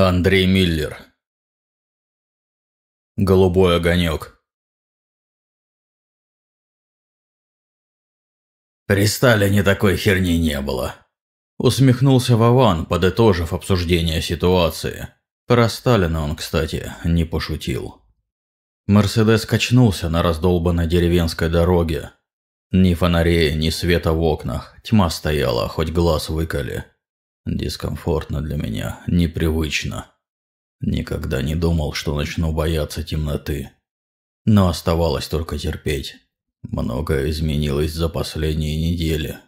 Андрей Миллер. Голубой огонек. При Сталине такой херни не было. Усмехнулся Вован, подытожив обсуждение ситуации. Про Сталина он, кстати, не пошутил. Мерседес качнулся на раздолбанной деревенской дороге. Ни фонарей, ни света в окнах. Тьма стояла, хоть глаз выколи. Дискомфортно для меня, непривычно. Никогда не думал, что начну бояться темноты. Но оставалось только терпеть. Многое изменилось за последние недели.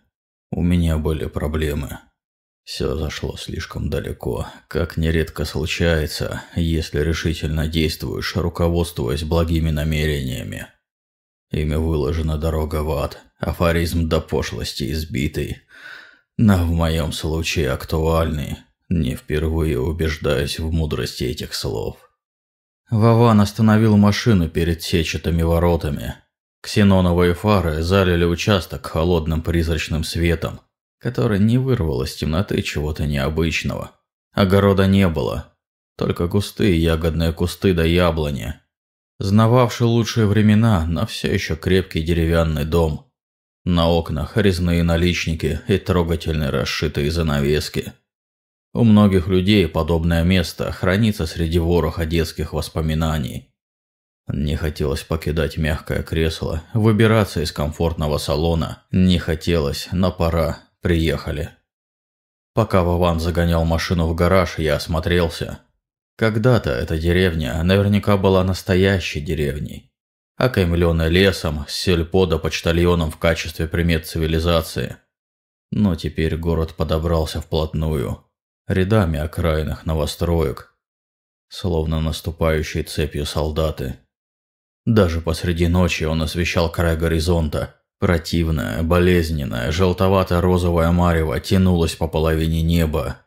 У меня были проблемы. Все зашло слишком далеко, как нередко случается, если решительно действуешь, руководствуясь благими намерениями. Ими выложена дорога в ад, афоризм до пошлости избитый, но в моем случае актуальный, не впервые убеждаюсь в мудрости этих слов. Вован остановил машину перед сетчатыми воротами. Ксеноновые фары залили участок холодным призрачным светом, который не вырвал из темноты чего-то необычного. Огорода не было, только густые ягодные кусты да яблони. Знававший лучшие времена, но все еще крепкий деревянный дом. На окнах резные наличники и трогательно расшитые занавески. У многих людей подобное место хранится среди вороха детских воспоминаний. Не хотелось покидать мягкое кресло, выбираться из комфортного салона. Не хотелось, но пора. Приехали. Пока Вован загонял машину в гараж, я осмотрелся. Когда-то эта деревня наверняка была настоящей деревней, окаймленной лесом, сельпо почтальоном в качестве примет цивилизации. Но теперь город подобрался вплотную, рядами окраинных новостроек, словно наступающие цепью солдаты. Даже посреди ночи он освещал край горизонта – Противная, болезненная, желтовато-розовая марево тянулась по половине неба.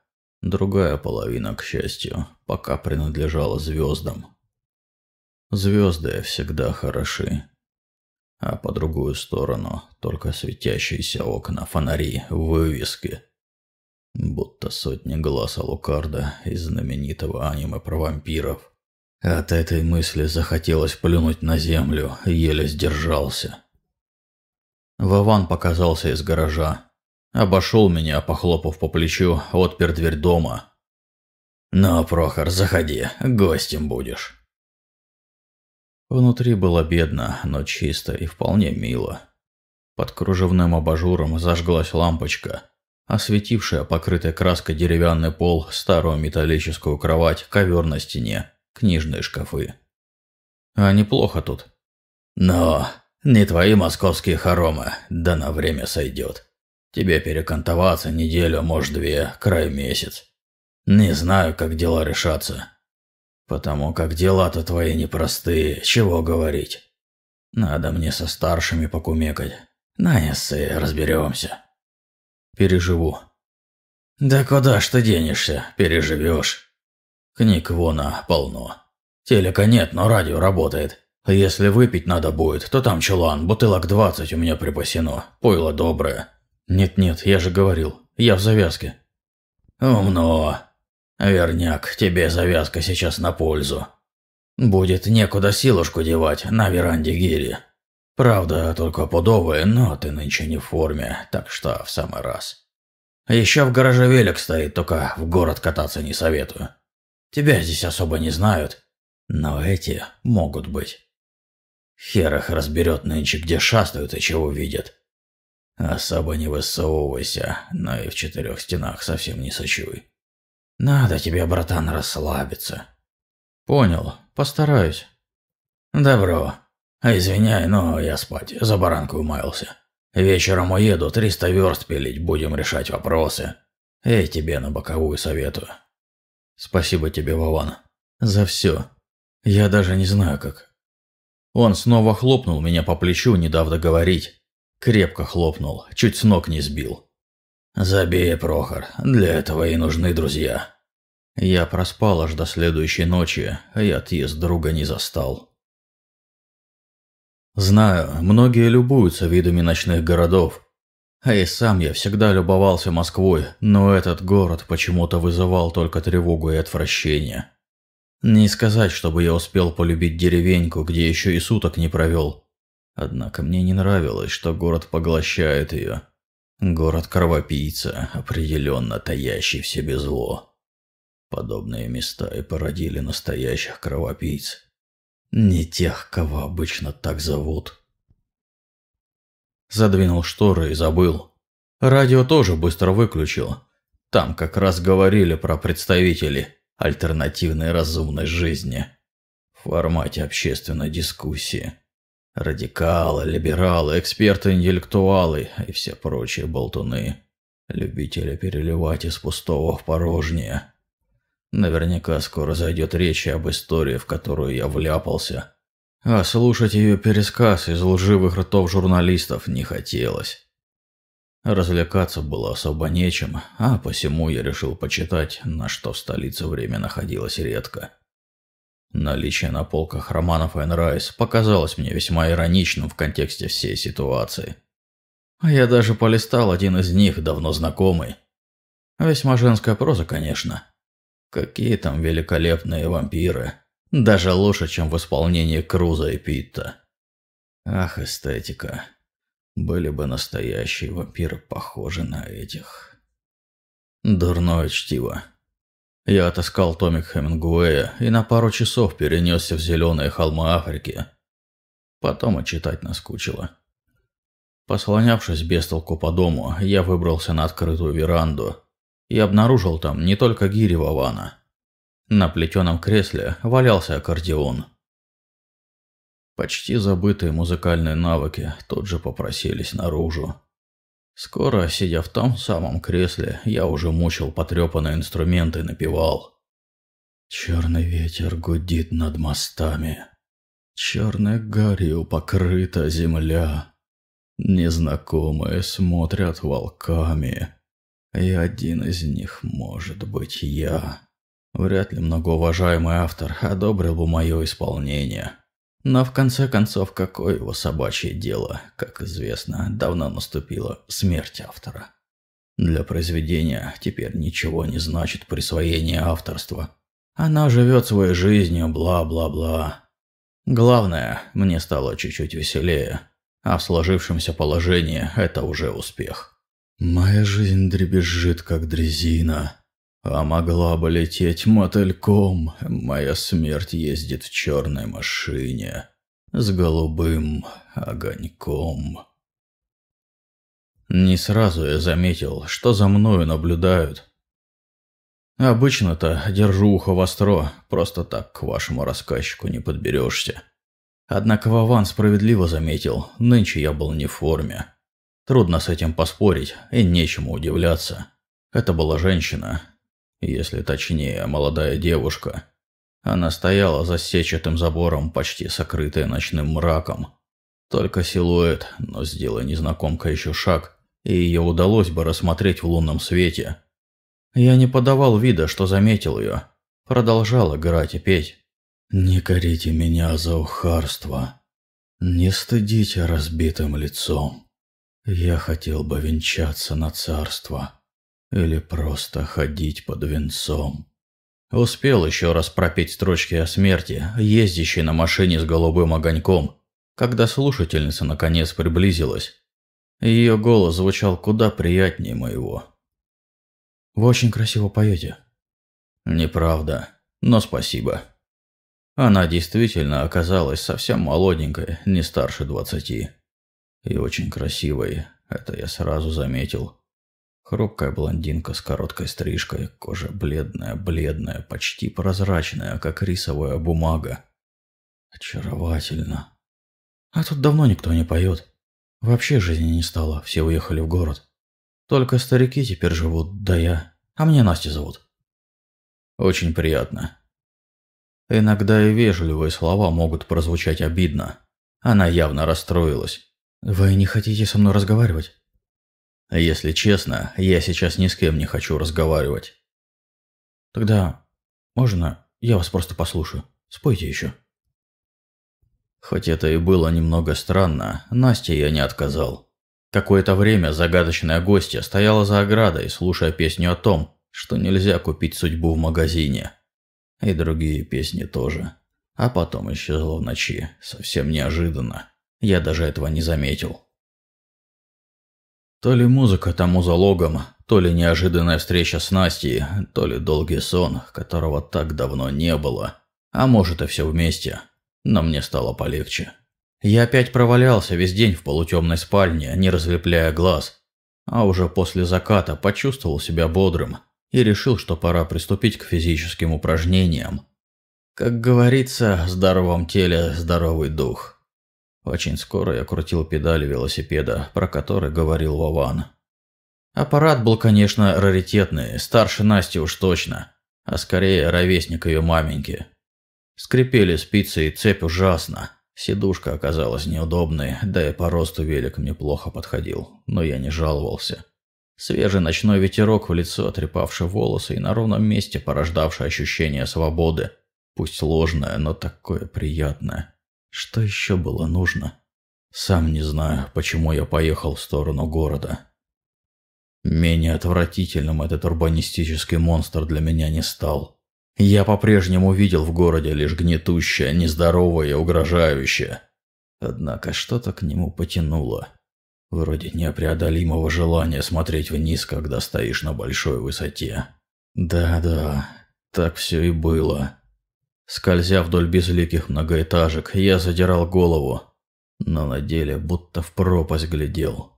Другая половина, к счастью, пока принадлежала звездам. Звезды всегда хороши. А по другую сторону только светящиеся окна, фонари, вывески. Будто сотни глаз Алукарда из знаменитого аниме про вампиров. От этой мысли захотелось плюнуть на землю, еле сдержался. Вован показался из гаража. Обошел меня, похлопав по плечу, отпер дверь дома. «Ну, Прохор, заходи, гостем будешь». Внутри было бедно, но чисто и вполне мило. Под кружевным абажуром зажглась лампочка, осветившая покрытый краской деревянный пол, старую металлическую кровать, ковер на стене, книжные шкафы. А неплохо тут. «Но не твои московские хоромы, да на время сойдет. Тебе перекантоваться неделю, может две, край месяц. Не знаю, как дела решатся. Потому как дела-то твои непростые, чего говорить. Надо мне со старшими покумекать. На эссе разберемся. Переживу. Да куда ж ты денешься, переживешь. Книг вона полно. Телека нет, но радио работает. Если выпить надо будет, то там чулан, бутылок двадцать у меня припасено, пойло доброе. Нет-нет, я же говорил, я в завязке. Умно. Верняк, тебе завязка сейчас на пользу. Будет некуда силушку девать на веранде гири. Правда, только пудовая, но ты нынче не в форме, так что в самый раз. Еще в гараже велик стоит, только в город кататься не советую. Тебя здесь особо не знают, но эти могут быть. Хер их разберет нынче, где шастают и чего видят. Особо не высовывайся, но и в четырех стенах совсем не сочуй. Надо тебе, братан, расслабиться. Понял, постараюсь. Добро. А извиняй, но я спать, за баранку умаялся. Вечером уеду, триста верст пилить, будем решать вопросы. И тебе на боковую советую. Спасибо тебе, Вован, за все. Я даже не знаю, как он снова хлопнул меня по плечу, не дав договорить. Крепко хлопнул, чуть с ног не сбил. «Забей, Прохор, для этого и нужны друзья». Я проспал аж до следующей ночи, и отъезд друга не застал. Знаю, многие любуются видами ночных городов. А и сам я всегда любовался Москвой, но этот город почему-то вызывал только тревогу и отвращение. Не сказать, чтобы я успел полюбить деревеньку, где еще и суток не провел. Однако мне не нравилось, что город поглощает ее. Город-кровопийца, определенно таящий в себе зло. Подобные места и породили настоящих кровопийц. Не тех, кого обычно так зовут. Задвинул шторы и забыл. Радио тоже быстро выключил. Там как раз говорили про представителей альтернативной разумной жизни в формате общественной дискуссии. Радикалы, либералы, эксперты-интеллектуалы и все прочие болтуны. Любители переливать из пустого в порожнее. Наверняка скоро зайдет речь об истории, в которую я вляпался а слушать ее пересказ из лживых ртов журналистов не хотелось. Развлекаться было особо нечем, а посему я решил почитать, на что в столице время находилось редко. Наличие на полках романов Энн Райс показалось мне весьма ироничным в контексте всей ситуации. А я даже полистал один из них, давно знакомый. Весьма женская проза, конечно. Какие там великолепные вампиры. Даже лучше, чем в исполнении Круза и Питта. Ах, эстетика. Были бы настоящие вампиры похожи на этих. Дурное чтиво. Я отыскал томик Хемингуэя и на пару часов перенесся в зеленые холмы Африки. Потом и читать наскучило. Послонявшись без толку по дому, я выбрался на открытую веранду и обнаружил там не только гири Вавана – на плетеном кресле валялся аккордеон. Почти забытые музыкальные навыки тут же попросились наружу. Скоро, сидя в том самом кресле, я уже мучил потрепанные инструменты и напевал. Черный ветер гудит над мостами. Черной гарью покрыта земля. Незнакомые смотрят волками. И один из них может быть я. Вряд ли многоуважаемый автор одобрил бы мое исполнение. Но в конце концов, какое его собачье дело? Как известно, давно наступила смерть автора. Для произведения теперь ничего не значит присвоение авторства. Она живет своей жизнью, бла-бла-бла. Главное, мне стало чуть-чуть веселее, а в сложившемся положении это уже успех. Моя жизнь дребезжит, как дрезина. А могла бы лететь мотыльком, моя смерть ездит в черной машине с голубым огоньком. Не сразу я заметил, что за мною наблюдают. Обычно-то держу ухо востро, просто так к вашему рассказчику не подберешься. Однако Вован справедливо заметил, нынче я был не в форме. Трудно с этим поспорить, и нечему удивляться. Это была женщина, если точнее, молодая девушка. Она стояла за сетчатым забором, почти сокрытая ночным мраком. Только силуэт, но сделай незнакомка еще шаг, и ее удалось бы рассмотреть в лунном свете. Я не подавал вида, что заметил ее. Продолжал играть и петь. «Не корите меня за ухарство. Не стыдите разбитым лицом. Я хотел бы венчаться на царство». Или просто ходить под венцом. Успел еще раз пропеть строчки о смерти, ездящей на машине с голубым огоньком, когда слушательница наконец приблизилась. Ее голос звучал куда приятнее моего. «Вы очень красиво поете». «Неправда, но спасибо». Она действительно оказалась совсем молоденькой, не старше двадцати. И очень красивой, это я сразу заметил. Хрупкая блондинка с короткой стрижкой, кожа бледная, бледная, почти прозрачная, как рисовая бумага. Очаровательно. А тут давно никто не поет. Вообще жизни не стало, все уехали в город. Только старики теперь живут, да я. А мне Настя зовут. Очень приятно. Иногда и вежливые слова могут прозвучать обидно. Она явно расстроилась. «Вы не хотите со мной разговаривать?» Если честно, я сейчас ни с кем не хочу разговаривать. Тогда можно я вас просто послушаю? Спойте еще. Хоть это и было немного странно, Насте я не отказал. Какое-то время загадочная гостья стояла за оградой, слушая песню о том, что нельзя купить судьбу в магазине. И другие песни тоже. А потом исчезла в ночи, совсем неожиданно. Я даже этого не заметил. То ли музыка тому залогом, то ли неожиданная встреча с Настей, то ли долгий сон, которого так давно не было. А может и все вместе. Но мне стало полегче. Я опять провалялся весь день в полутемной спальне, не разлепляя глаз. А уже после заката почувствовал себя бодрым и решил, что пора приступить к физическим упражнениям. Как говорится, в здоровом теле здоровый дух. Очень скоро я крутил педали велосипеда, про который говорил Вован. Аппарат был, конечно, раритетный, старше Насти уж точно, а скорее ровесник ее маменьки. Скрипели спицы и цепь ужасно. Сидушка оказалась неудобной, да и по росту велик мне плохо подходил, но я не жаловался. Свежий ночной ветерок в лицо, трепавший волосы и на ровном месте порождавший ощущение свободы. Пусть ложное, но такое приятное. Что еще было нужно? Сам не знаю, почему я поехал в сторону города. Менее отвратительным этот урбанистический монстр для меня не стал. Я по-прежнему видел в городе лишь гнетущее, нездоровое угрожающее. Однако что-то к нему потянуло. Вроде непреодолимого желания смотреть вниз, когда стоишь на большой высоте. Да-да, так все и было. Скользя вдоль безликих многоэтажек, я задирал голову, но на деле будто в пропасть глядел.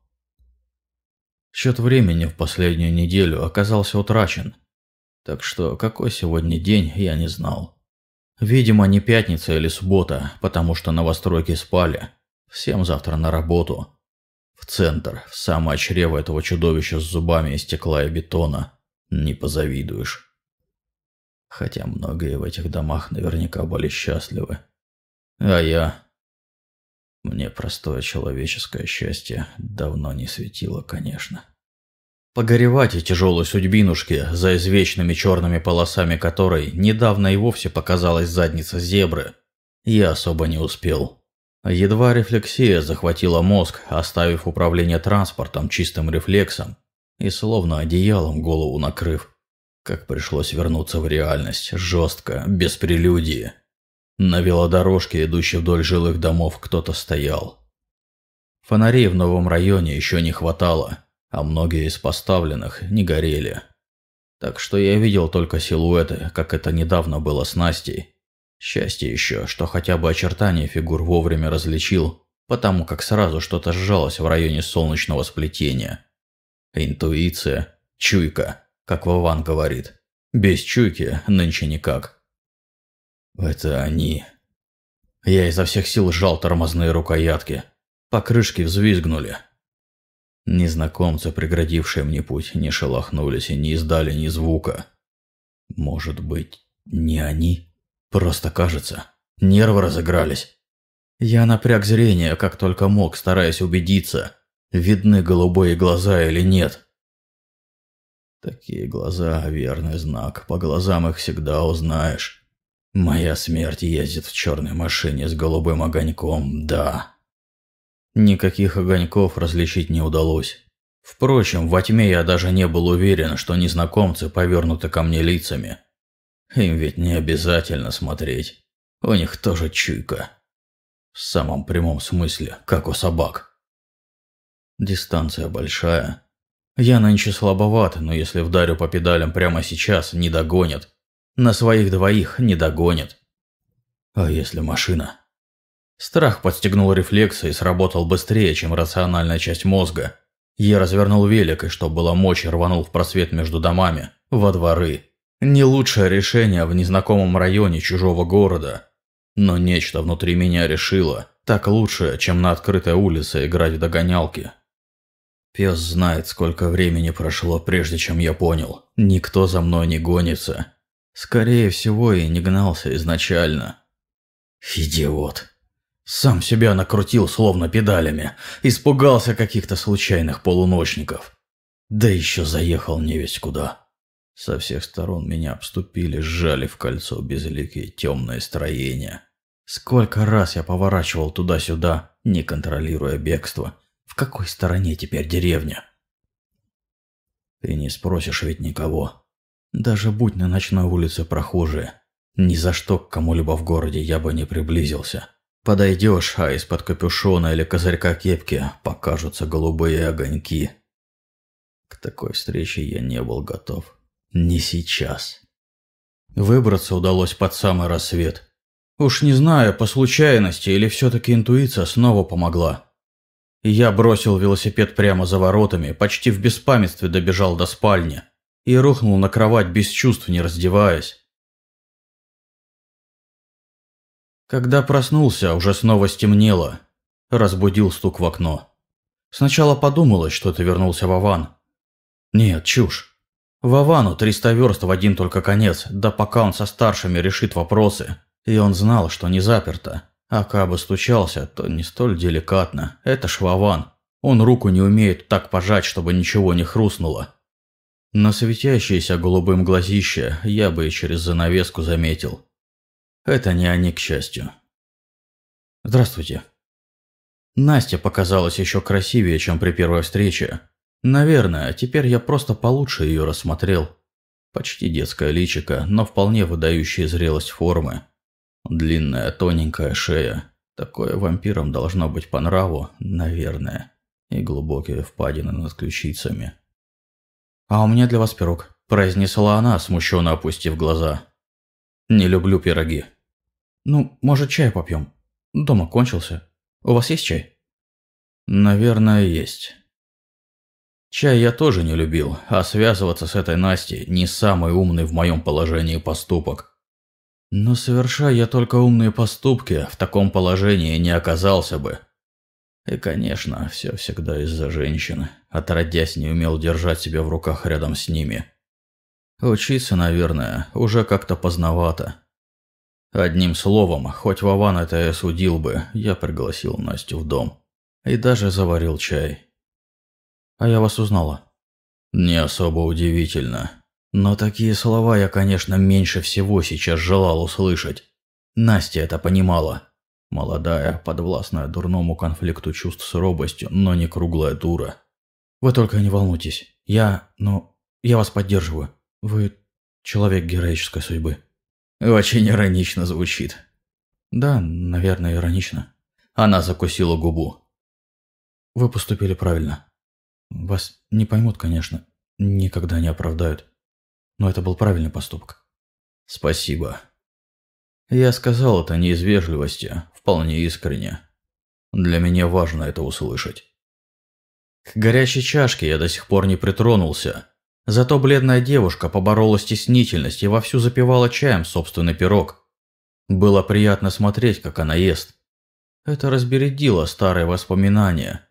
Счет времени в последнюю неделю оказался утрачен, так что какой сегодня день, я не знал. Видимо, не пятница или суббота, потому что новостройки спали. Всем завтра на работу. В центр, в самое чрево этого чудовища с зубами из стекла и бетона. Не позавидуешь. Хотя многие в этих домах наверняка были счастливы. А я... Мне простое человеческое счастье давно не светило, конечно. Погоревать и тяжелой судьбинушке, за извечными черными полосами которой недавно и вовсе показалась задница зебры, я особо не успел. Едва рефлексия захватила мозг, оставив управление транспортом чистым рефлексом и словно одеялом голову накрыв, как пришлось вернуться в реальность, жестко, без прелюдии. На велодорожке, идущей вдоль жилых домов, кто-то стоял. Фонарей в новом районе еще не хватало, а многие из поставленных не горели. Так что я видел только силуэты, как это недавно было с Настей. Счастье еще, что хотя бы очертания фигур вовремя различил, потому как сразу что-то сжалось в районе солнечного сплетения. Интуиция, чуйка – как Вован говорит. Без чуйки нынче никак. Это они. Я изо всех сил сжал тормозные рукоятки. Покрышки взвизгнули. Незнакомцы, преградившие мне путь, не шелохнулись и не издали ни звука. Может быть, не они? Просто кажется. Нервы разыгрались. Я напряг зрение, как только мог, стараясь убедиться, видны голубые глаза или нет. Такие глаза – верный знак. По глазам их всегда узнаешь. Моя смерть ездит в черной машине с голубым огоньком, да. Никаких огоньков различить не удалось. Впрочем, во тьме я даже не был уверен, что незнакомцы повернуты ко мне лицами. Им ведь не обязательно смотреть. У них тоже чуйка. В самом прямом смысле, как у собак. Дистанция большая, я нынче слабоват, но если вдарю по педалям прямо сейчас, не догонят. На своих двоих не догонят. А если машина? Страх подстегнул рефлексы и сработал быстрее, чем рациональная часть мозга. Я развернул велик и, что было мочи, рванул в просвет между домами, во дворы. Не лучшее решение в незнакомом районе чужого города. Но нечто внутри меня решило, так лучше, чем на открытой улице играть в догонялки. Пес знает, сколько времени прошло, прежде чем я понял. Никто за мной не гонится. Скорее всего, и не гнался изначально. Идиот. Сам себя накрутил словно педалями. Испугался каких-то случайных полуночников. Да еще заехал не весь куда. Со всех сторон меня обступили, сжали в кольцо безликие темные строения. Сколько раз я поворачивал туда-сюда, не контролируя бегство – В какой стороне теперь деревня? Ты не спросишь ведь никого. Даже будь на ночной улице прохожие. Ни за что к кому-либо в городе я бы не приблизился. Подойдешь, а из-под капюшона или козырька кепки покажутся голубые огоньки. К такой встрече я не был готов. Не сейчас. Выбраться удалось под самый рассвет. Уж не знаю, по случайности или все-таки интуиция снова помогла. Я бросил велосипед прямо за воротами, почти в беспамятстве добежал до спальни и рухнул на кровать без чувств, не раздеваясь. Когда проснулся, уже снова стемнело. Разбудил стук в окно. Сначала подумалось, что ты вернулся в Аван. Нет, чушь. В Авану 300 верст в один только конец, да пока он со старшими решит вопросы. И он знал, что не заперто. А кабы стучался, то не столь деликатно. Это ж Вован. Он руку не умеет так пожать, чтобы ничего не хрустнуло. На светящееся голубым глазище я бы и через занавеску заметил. Это не они, к счастью. Здравствуйте. Настя показалась еще красивее, чем при первой встрече. Наверное, теперь я просто получше ее рассмотрел. Почти детское личико, но вполне выдающая зрелость формы. Длинная тоненькая шея. Такое вампирам должно быть по нраву, наверное. И глубокие впадины над ключицами. «А у меня для вас пирог», – произнесла она, смущенно опустив глаза. «Не люблю пироги», «Ну, может, чай попьем? Дома кончился. У вас есть чай?» «Наверное, есть». Чай я тоже не любил, а связываться с этой Настей не самый умный в моем положении поступок. Но совершая я только умные поступки, в таком положении не оказался бы. И, конечно, все всегда из-за женщин. Отродясь, не умел держать себя в руках рядом с ними. Учиться, наверное, уже как-то поздновато. Одним словом, хоть Вован это и осудил бы, я пригласил Настю в дом. И даже заварил чай. А я вас узнала. Не особо удивительно. Но такие слова я, конечно, меньше всего сейчас желал услышать. Настя это понимала. Молодая, подвластная дурному конфликту чувств с робостью, но не круглая дура. Вы только не волнуйтесь. Я, ну, я вас поддерживаю. Вы человек героической судьбы. Очень иронично звучит. Да, наверное, иронично. Она закусила губу. Вы поступили правильно. Вас не поймут, конечно, никогда не оправдают. Но это был правильный поступок. Спасибо. Я сказал это не из вежливости, вполне искренне. Для меня важно это услышать. К горячей чашке я до сих пор не притронулся, Зато бледная девушка поборола стеснительность и вовсю запивала чаем собственный пирог. Было приятно смотреть, как она ест. Это разбередило старые воспоминания.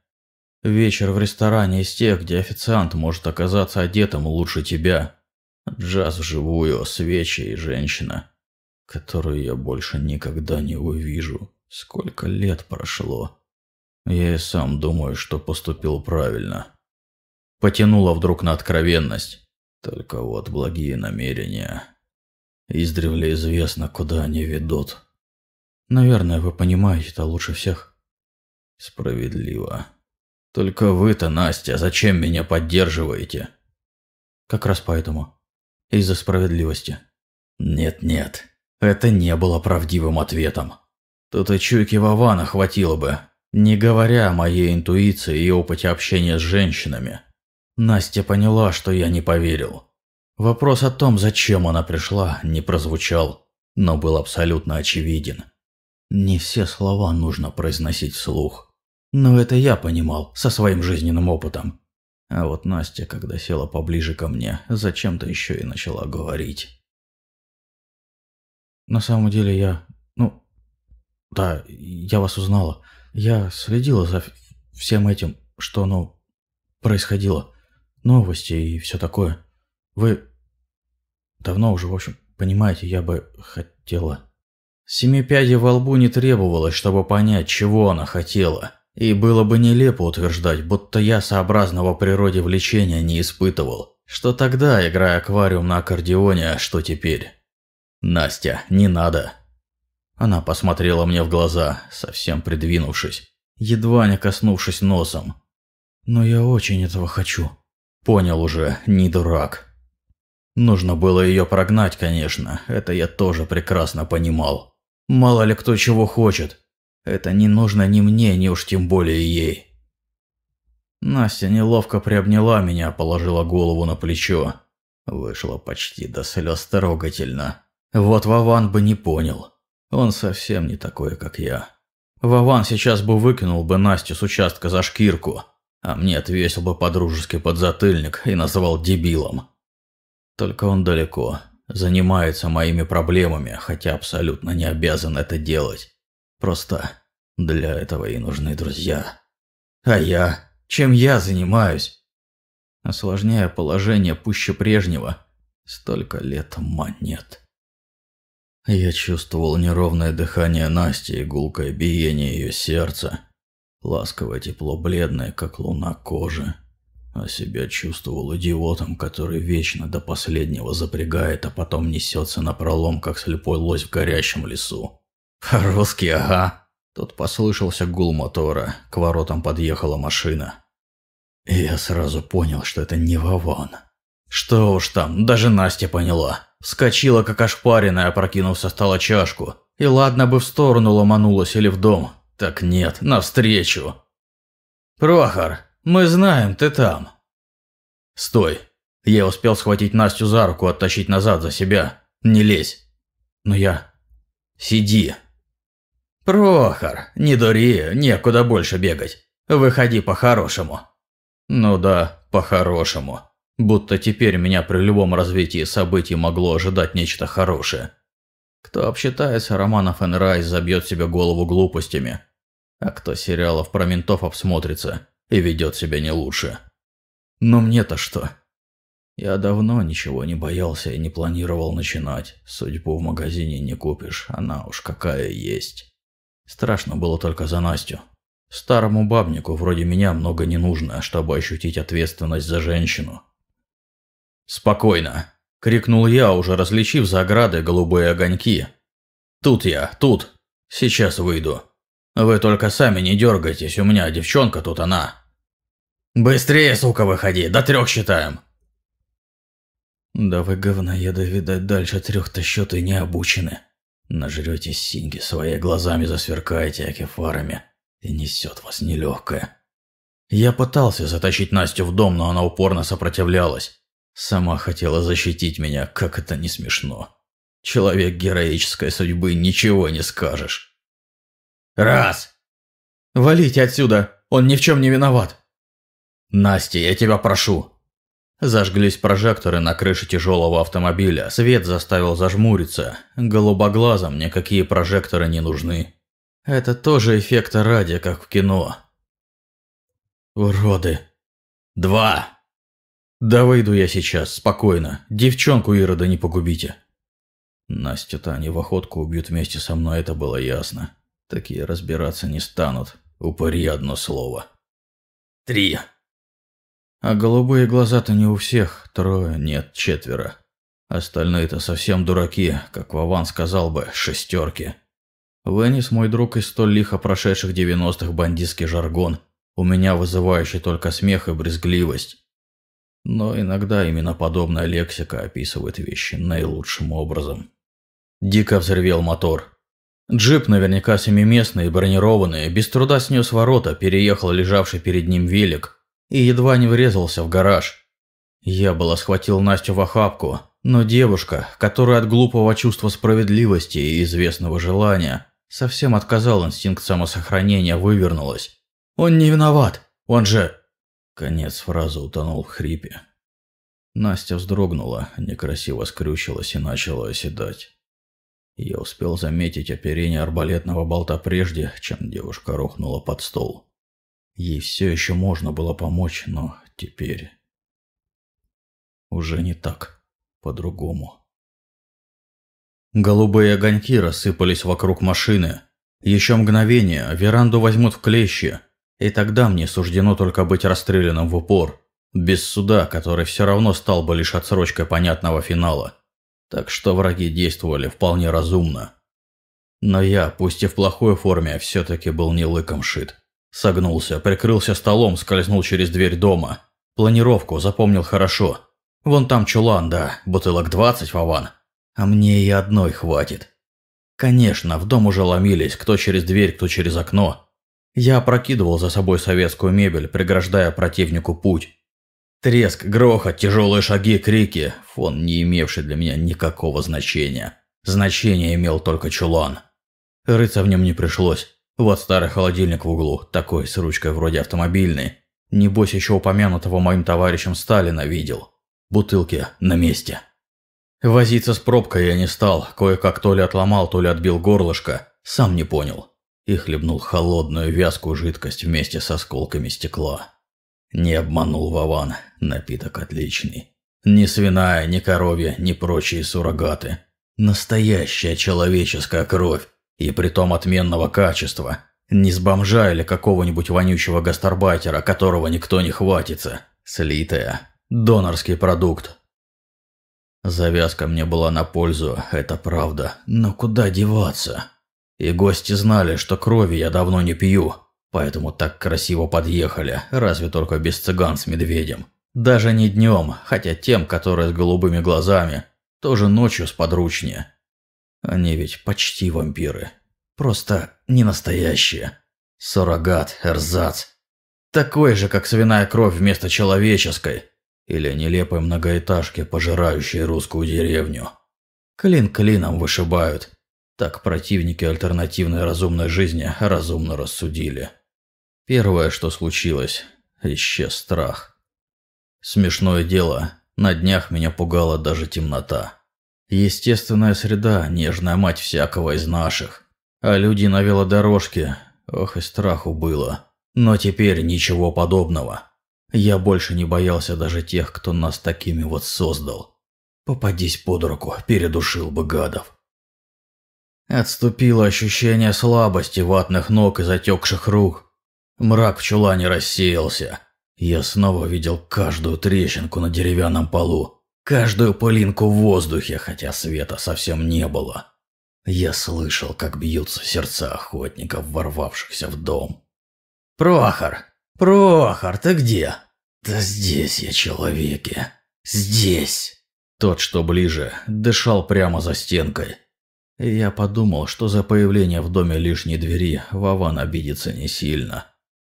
Вечер в ресторане из тех, где официант может оказаться одетым лучше тебя. Джаз вживую, свечи и женщина, которую я больше никогда не увижу. Сколько лет прошло. Я и сам думаю, что поступил правильно. Потянуло вдруг на откровенность. Только вот благие намерения. Издревле известно, куда они ведут. Наверное, вы понимаете это лучше всех. Справедливо. Только вы-то, Настя, зачем меня поддерживаете? Как раз поэтому. Из-за справедливости. Нет-нет, это не было правдивым ответом. Тут и чуйки Вована хватило бы, не говоря о моей интуиции и опыте общения с женщинами. Настя поняла, что я не поверил. Вопрос о том, зачем она пришла, не прозвучал, но был абсолютно очевиден. Не все слова нужно произносить вслух. Но это я понимал, со своим жизненным опытом. А вот Настя, когда села поближе ко мне, зачем-то еще и начала говорить. На самом деле я... Ну... Да, я вас узнала. Я следила за всем этим, что, ну, происходило новости и все такое. Вы давно уже, в общем, понимаете, я бы хотела... Семи пядей во лбу не требовалось, чтобы понять, чего она хотела. И было бы нелепо утверждать, будто я сообразного природе влечения не испытывал. Что тогда, играя аквариум на аккордеоне, а что теперь? «Настя, не надо!» Она посмотрела мне в глаза, совсем придвинувшись, едва не коснувшись носом. Но я очень этого хочу. Понял уже, не дурак. Нужно было ее прогнать, конечно, это я тоже прекрасно понимал. Мало ли кто чего хочет. Это не нужно ни мне, ни уж тем более ей. Настя неловко приобняла меня, положила голову на плечо. Вышло почти до слез трогательно. Вот Вован бы не понял. Он совсем не такой, как я. Вован сейчас бы выкинул бы Настю с участка за шкирку, а мне отвесил бы подружеский подзатыльник и назвал дебилом. Только он далеко, занимается моими проблемами, хотя абсолютно не обязан это делать. Просто для этого и нужны друзья. А я? Чем я занимаюсь? Осложняя положение пуще прежнего. Столько лет монет. Я чувствовал неровное дыхание Насти и гулкое биение ее сердца. Ласковое тепло бледное, как луна кожи а себя чувствовал идиотом, который вечно до последнего запрягает, а потом несется на пролом, как слепой лось в горящем лесу. «Русский, ага!» Тут послышался гул мотора, к воротам подъехала машина. И я сразу понял, что это не Вован. Что уж там, даже Настя поняла. Вскочила, как ошпаренная, опрокинув со стола чашку. И ладно бы в сторону ломанулась или в дом. Так нет, навстречу. «Прохор, мы знаем, ты там. Стой. Я успел схватить Настю за руку, оттащить назад за себя. Не лезь. Но я... Сиди. Прохор, не дури, некуда больше бегать. Выходи по-хорошему. Ну да, по-хорошему. Будто теперь меня при любом развитии событий могло ожидать нечто хорошее. Кто обсчитается романов Энрайс, забьет себе голову глупостями. А кто сериалов про ментов обсмотрится, и ведет себя не лучше. Но мне-то что? Я давно ничего не боялся и не планировал начинать. Судьбу в магазине не купишь, она уж какая есть. Страшно было только за Настю. Старому бабнику вроде меня много не нужно, чтобы ощутить ответственность за женщину. «Спокойно!» – крикнул я, уже различив за оградой голубые огоньки. «Тут я, тут! Сейчас выйду!» Вы только сами не дергайтесь, у меня девчонка тут она. Быстрее, сука, выходи, до трех считаем. Да вы говноеды, видать, дальше трех-то счеты не обучены. Нажретесь синьки, свои глазами засверкаете акефарами, и несет вас нелегкое. Я пытался затащить Настю в дом, но она упорно сопротивлялась. Сама хотела защитить меня, как это не смешно. Человек героической судьбы, ничего не скажешь. Раз. Валите отсюда, он ни в чем не виноват. Настя, я тебя прошу. Зажглись прожекторы на крыше тяжелого автомобиля. Свет заставил зажмуриться. Голубоглазом никакие прожекторы не нужны. Это тоже эффекта ради, как в кино. Уроды. Два. Да выйду я сейчас, спокойно. Девчонку Ирода не погубите. Настю-то они в охотку убьют вместе со мной, это было ясно. Такие разбираться не станут. Упыри одно слово. Три. А голубые глаза-то не у всех. Трое, нет, четверо. Остальные-то совсем дураки, как Вован сказал бы, шестерки. Вынес мой друг из столь лихо прошедших девяностых бандитский жаргон, у меня вызывающий только смех и брезгливость. Но иногда именно подобная лексика описывает вещи наилучшим образом. Дико взревел мотор. Джип, наверняка семиместный и бронированный, без труда снес ворота, переехал лежавший перед ним велик и едва не врезался в гараж. Я было схватил Настю в охапку, но девушка, которая от глупого чувства справедливости и известного желания совсем отказал инстинкт самосохранения, вывернулась. «Он не виноват! Он же...» Конец фразы утонул в хрипе. Настя вздрогнула, некрасиво скрючилась и начала оседать. Я успел заметить оперение арбалетного болта прежде, чем девушка рухнула под стол. Ей все еще можно было помочь, но теперь... Уже не так, по-другому. Голубые огоньки рассыпались вокруг машины. Еще мгновение, веранду возьмут в клещи, и тогда мне суждено только быть расстрелянным в упор, без суда, который все равно стал бы лишь отсрочкой понятного финала. Так что враги действовали вполне разумно. Но я, пусть и в плохой форме, все-таки был не лыком шит. Согнулся, прикрылся столом, скользнул через дверь дома. Планировку запомнил хорошо. Вон там чулан, да, бутылок двадцать, Вован. А мне и одной хватит. Конечно, в дом уже ломились, кто через дверь, кто через окно. Я опрокидывал за собой советскую мебель, преграждая противнику путь. Треск, грохот, тяжелые шаги, крики – фон, не имевший для меня никакого значения. Значение имел только чулан. Рыться в нем не пришлось. Вот старый холодильник в углу, такой с ручкой вроде автомобильной. Небось еще упомянутого моим товарищем Сталина видел. Бутылки на месте. Возиться с пробкой я не стал, кое-как то ли отломал, то ли отбил горлышко, сам не понял. И хлебнул холодную вязкую жидкость вместе с осколками стекла. Не обманул Вован, напиток отличный. Ни свиная, ни коровья, ни прочие суррогаты. Настоящая человеческая кровь, и притом отменного качества. Не с бомжа или какого-нибудь вонючего гастарбайтера, которого никто не хватится. Слитая. Донорский продукт, Завязка мне была на пользу, это правда, но куда деваться? И гости знали, что крови я давно не пью, поэтому так красиво подъехали, разве только без цыган с медведем. Даже не днем, хотя тем, которые с голубыми глазами, тоже ночью сподручнее. Они ведь почти вампиры. Просто не настоящие. Суррогат, эрзац. Такой же, как свиная кровь вместо человеческой – или нелепой многоэтажке, пожирающей русскую деревню. Клин клином вышибают. Так противники альтернативной разумной жизни разумно рассудили. Первое, что случилось, исчез страх. Смешное дело, на днях меня пугала даже темнота. Естественная среда, нежная мать всякого из наших. А люди на велодорожке, ох и страху было. Но теперь ничего подобного. Я больше не боялся даже тех, кто нас такими вот создал. Попадись под руку, передушил бы гадов. Отступило ощущение слабости ватных ног и затекших рук. Мрак в чулане рассеялся. Я снова видел каждую трещинку на деревянном полу, каждую пылинку в воздухе, хотя света совсем не было. Я слышал, как бьются сердца охотников, ворвавшихся в дом. «Прохор! Прохор, ты где?» «Да здесь я, человеки, здесь!» Тот, что ближе, дышал прямо за стенкой. Я подумал, что за появление в доме лишней двери Вован обидится не сильно.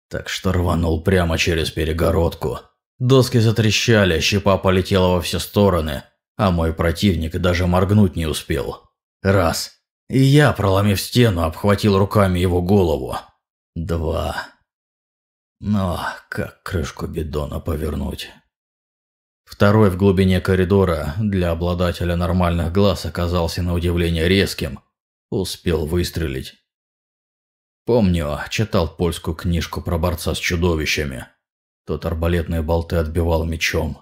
Так что рванул прямо через перегородку. Доски затрещали, щепа полетела во все стороны, а мой противник даже моргнуть не успел. Раз. И я, проломив стену, обхватил руками его голову. Два. Но как крышку бидона повернуть? Второй в глубине коридора для обладателя нормальных глаз оказался на удивление резким. Успел выстрелить. Помню, читал польскую книжку про борца с чудовищами. Тот арбалетные болты отбивал мечом.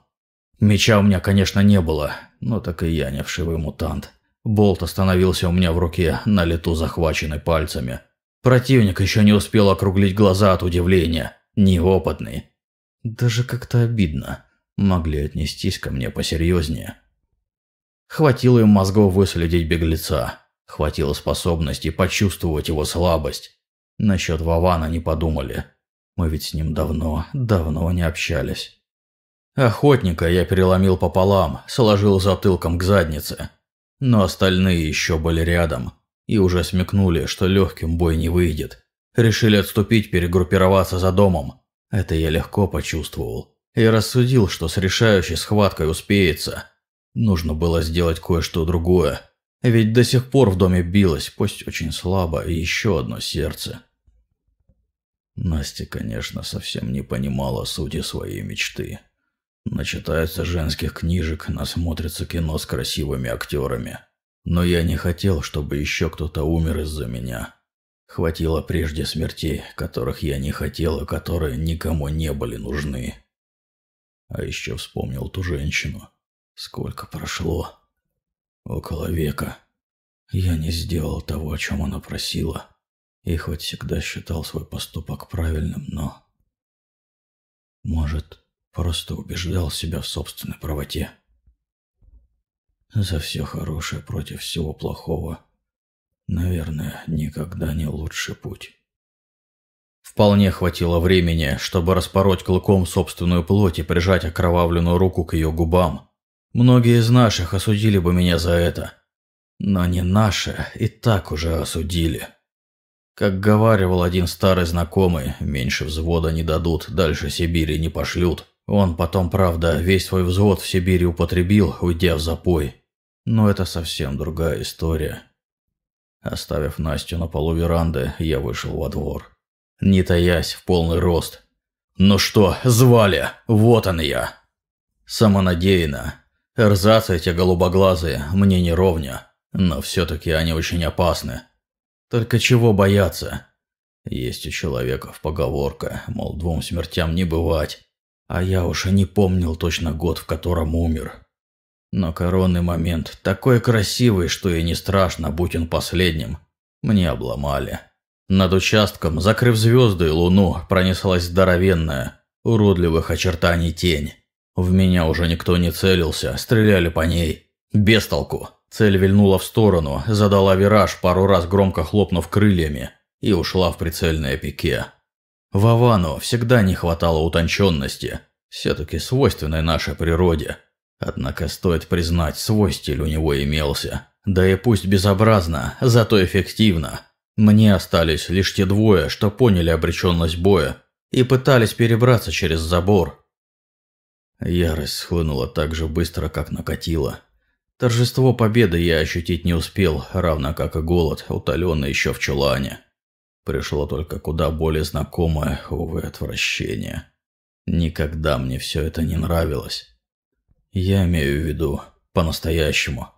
Меча у меня, конечно, не было, но так и я не вшивый мутант. Болт остановился у меня в руке, на лету захваченный пальцами. Противник еще не успел округлить глаза от удивления неопытный. Даже как-то обидно. Могли отнестись ко мне посерьезнее. Хватило им мозгов выследить беглеца. Хватило способности почувствовать его слабость. Насчет Вована не подумали. Мы ведь с ним давно, давно не общались. Охотника я переломил пополам, сложил затылком к заднице. Но остальные еще были рядом и уже смекнули, что легким бой не выйдет. Решили отступить, перегруппироваться за домом. Это я легко почувствовал. И рассудил, что с решающей схваткой успеется. Нужно было сделать кое-что другое. Ведь до сих пор в доме билось, пусть очень слабо, и еще одно сердце. Настя, конечно, совсем не понимала сути своей мечты. Начитается женских книжек, насмотрится кино с красивыми актерами. Но я не хотел, чтобы еще кто-то умер из-за меня. Хватило прежде смертей, которых я не хотел и которые никому не были нужны. А еще вспомнил ту женщину. Сколько прошло? Около века. Я не сделал того, о чем она просила. И хоть всегда считал свой поступок правильным, но... Может, просто убеждал себя в собственной правоте. За все хорошее против всего плохого Наверное, никогда не лучший путь. Вполне хватило времени, чтобы распороть клыком собственную плоть и прижать окровавленную руку к ее губам. Многие из наших осудили бы меня за это. Но не наши и так уже осудили. Как говаривал один старый знакомый, меньше взвода не дадут, дальше Сибири не пошлют. Он потом, правда, весь свой взвод в Сибири употребил, уйдя в запой. Но это совсем другая история. Оставив Настю на полу веранды, я вышел во двор. Не таясь, в полный рост. «Ну что, звали? Вот он я!» Самонадеянно. Эрзацы эти голубоглазые, мне не ровня. Но все-таки они очень опасны. Только чего бояться? Есть у человеков поговорка, мол, двум смертям не бывать. А я уж и не помнил точно год, в котором умер. Но коронный момент такой красивый, что и не страшно, будь он последним. Мне обломали. Над участком, закрыв звезды и луну, пронеслась здоровенная, уродливых очертаний тень. В меня уже никто не целился, стреляли по ней. Без толку. Цель вильнула в сторону, задала вираж, пару раз громко хлопнув крыльями, и ушла в прицельное пике. Вовану всегда не хватало утонченности, все-таки свойственной нашей природе. Однако стоит признать, свой стиль у него имелся. Да и пусть безобразно, зато эффективно. Мне остались лишь те двое, что поняли обреченность боя и пытались перебраться через забор. Ярость схлынула так же быстро, как накатила. Торжество победы я ощутить не успел, равно как и голод, утоленный еще в чулане. Пришло только куда более знакомое, увы, отвращение. Никогда мне все это не нравилось. Я имею в виду по-настоящему.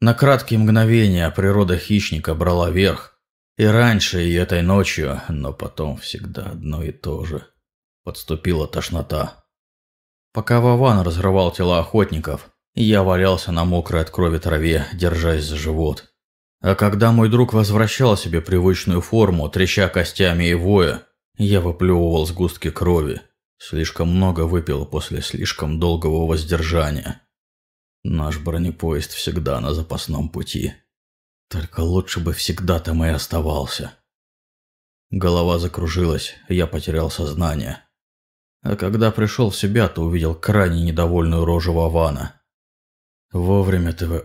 На краткие мгновения природа хищника брала верх. И раньше, и этой ночью, но потом всегда одно и то же. Подступила тошнота. Пока Вован разрывал тела охотников, я валялся на мокрой от крови траве, держась за живот. А когда мой друг возвращал себе привычную форму, треща костями и воя, я выплевывал сгустки крови. Слишком много выпил после слишком долгого воздержания. Наш бронепоезд всегда на запасном пути. Только лучше бы всегда там и оставался. Голова закружилась, я потерял сознание. А когда пришел в себя, то увидел крайне недовольную рожу Вавана. Вовремя ты вы...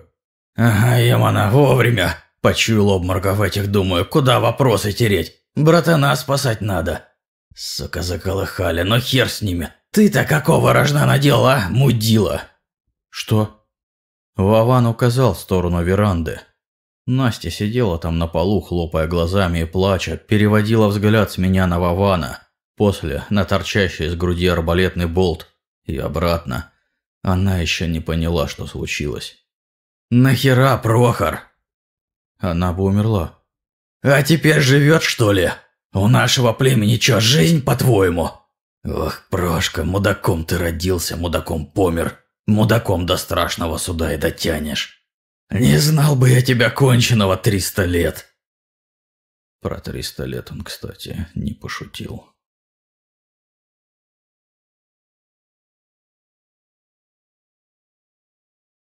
Ага, Ямана, вовремя. Почуял обмороков этих, думаю, куда вопросы тереть? Братана спасать надо. Сука, заколыхали, но хер с ними. Ты-то какого рожна надел, а, мудила? Что? Вован указал в сторону веранды. Настя сидела там на полу, хлопая глазами и плача, переводила взгляд с меня на Вована, после на торчащий из груди арбалетный болт и обратно. Она еще не поняла, что случилось. «Нахера, Прохор?» Она бы умерла. «А теперь живет, что ли? У нашего племени что, жизнь, по-твоему?» «Ох, Прошка, мудаком ты родился, мудаком помер. Мудаком до страшного суда и дотянешь. Не знал бы я тебя конченого триста лет». Про триста лет он, кстати, не пошутил.